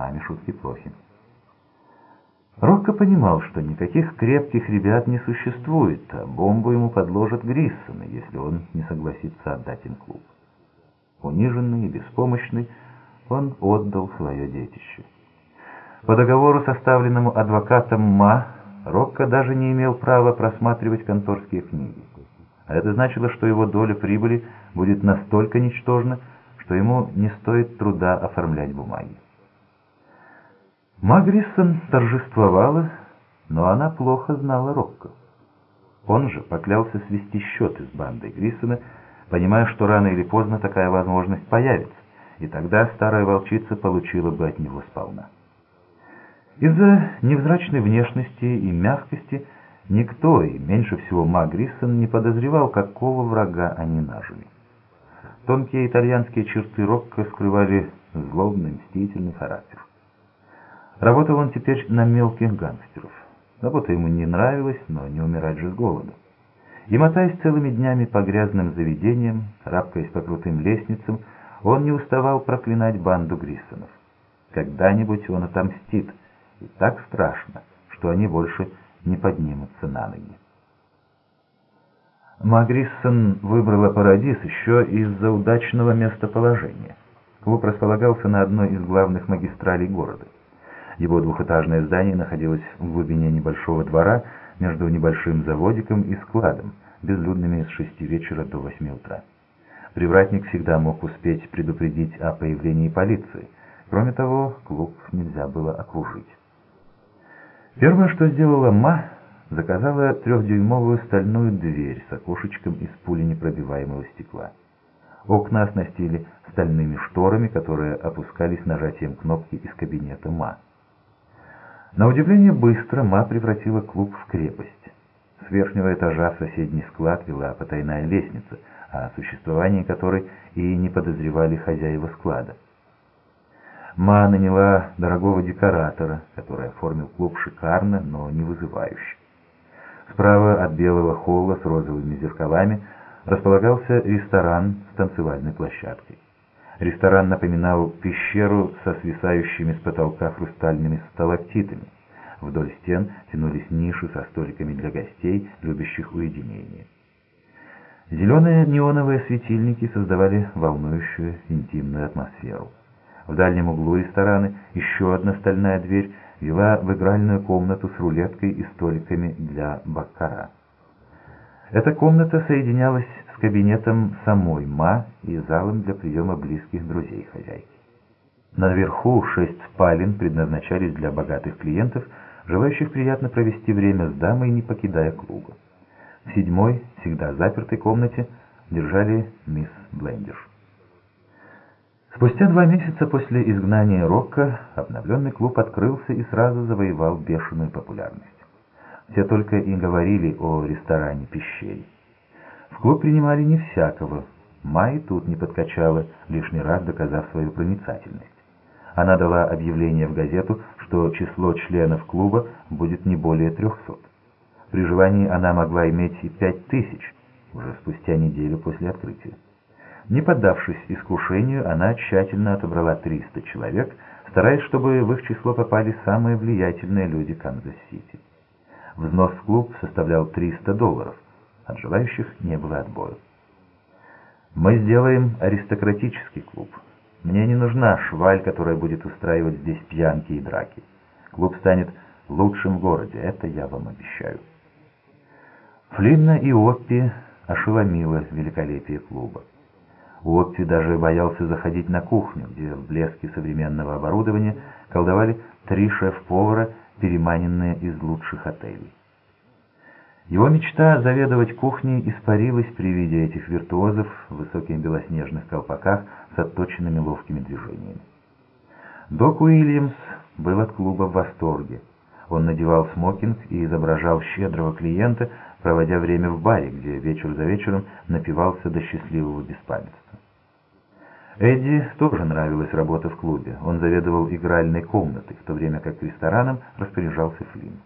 маме шутки плохи. Рокко понимал, что никаких крепких ребят не существует, а бомбу ему подложат Гриссоны, если он не согласится отдать им клуб. Униженный и беспомощный, он отдал свое детище. По договору, составленному адвокатом Ма, Рокко даже не имел права просматривать конторские книги. А это значило, что его доля прибыли будет настолько ничтожна, что ему не стоит труда оформлять бумаги. Ма Гриссон торжествовала, но она плохо знала Рокко. Он же поклялся свести счеты с бандой Гриссона, понимая, что рано или поздно такая возможность появится, и тогда старая волчица получила бы от него сполна. Из-за невзрачной внешности и мягкости никто, и меньше всего Ма Гриссон, не подозревал, какого врага они нажили. Тонкие итальянские черты Рокко скрывали злобный, мстительный характер. Работал он теперь на мелких гангстеров. Работа ему не нравилась, но не умирать же с голоду. И мотаясь целыми днями по грязным заведениям, рабкаясь по крутым лестницам, он не уставал проклинать банду Гриссонов. Когда-нибудь он отомстит, и так страшно, что они больше не поднимутся на ноги. Магриссон выбрала Парадис еще из-за удачного местоположения. Клуб располагался на одной из главных магистралей города. Его двухэтажное здание находилось в глубине небольшого двора между небольшим заводиком и складом, безлюдными с шести вечера до восьми утра. Привратник всегда мог успеть предупредить о появлении полиции. Кроме того, клуб нельзя было окружить. Первое, что сделала Ма, заказала трехдюймовую стальную дверь с окошечком из пуленепробиваемого стекла. Окна оснастили стальными шторами, которые опускались нажатием кнопки из кабинета Ма. На удивление быстро Ма превратила клуб в крепость. С верхнего этажа в соседний склад вела потайная лестница, о существовании которой и не подозревали хозяева склада. Ма наняла дорогого декоратора, который оформил клуб шикарно, но не вызывающе. Справа от белого холла с розовыми зеркалами располагался ресторан с танцевальной площадкой. Ресторан напоминал пещеру со свисающими с потолка хрустальными сталактитами. Вдоль стен тянулись ниши со столиками для гостей, любящих уединение. Зеленые неоновые светильники создавали волнующую интимную атмосферу. В дальнем углу ресторана еще одна стальная дверь вела в игральную комнату с рулеткой и столиками для баккара. Эта комната соединялась с кабинетом самой Ма и залом для приема близких друзей хозяйки. Наверху шесть спален предназначались для богатых клиентов, желающих приятно провести время с дамой, не покидая клуба. В седьмой, всегда запертой комнате, держали мисс Блендер. Спустя два месяца после изгнания Рокко обновленный клуб открылся и сразу завоевал бешеную популярность. Все только и говорили о ресторане-пещере. В клуб принимали не всякого. Май тут не подкачала, лишний раз доказав свою проницательность. Она дала объявление в газету, что число членов клуба будет не более трехсот. При желании она могла иметь и пять тысяч, уже спустя неделю после открытия. Не поддавшись искушению, она тщательно отобрала 300 человек, стараясь, чтобы в их число попали самые влиятельные люди Канзас-Сити. Взнос в клуб составлял 300 долларов. От желающих не было отбоя. «Мы сделаем аристократический клуб. Мне не нужна шваль, которая будет устраивать здесь пьянки и драки. Клуб станет лучшим в городе, это я вам обещаю». Флинна и Оппи ошеломило великолепие клуба. Уотти даже боялся заходить на кухню, где в блеске современного оборудования колдовали три шеф-повара, переманенные из лучших отелей. Его мечта заведовать кухней испарилась при виде этих виртуозов в высоких белоснежных колпаках с отточенными ловкими движениями. Док Уильямс был от клуба в восторге. Он надевал смокинг и изображал щедрого клиента, проводя время в баре, где вечер за вечером напивался до счастливого беспамятства. Эдди тоже нравилась работа в клубе. Он заведовал игральной комнатой, в то время как рестораном распоряжался Флинн.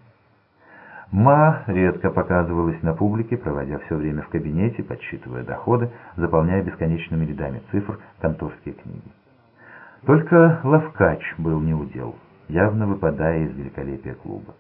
Ма редко показывалась на публике, проводя все время в кабинете, подсчитывая доходы, заполняя бесконечными рядами цифр конторские книги. Только Лавкач был неудел, явно выпадая из великолепия клуба.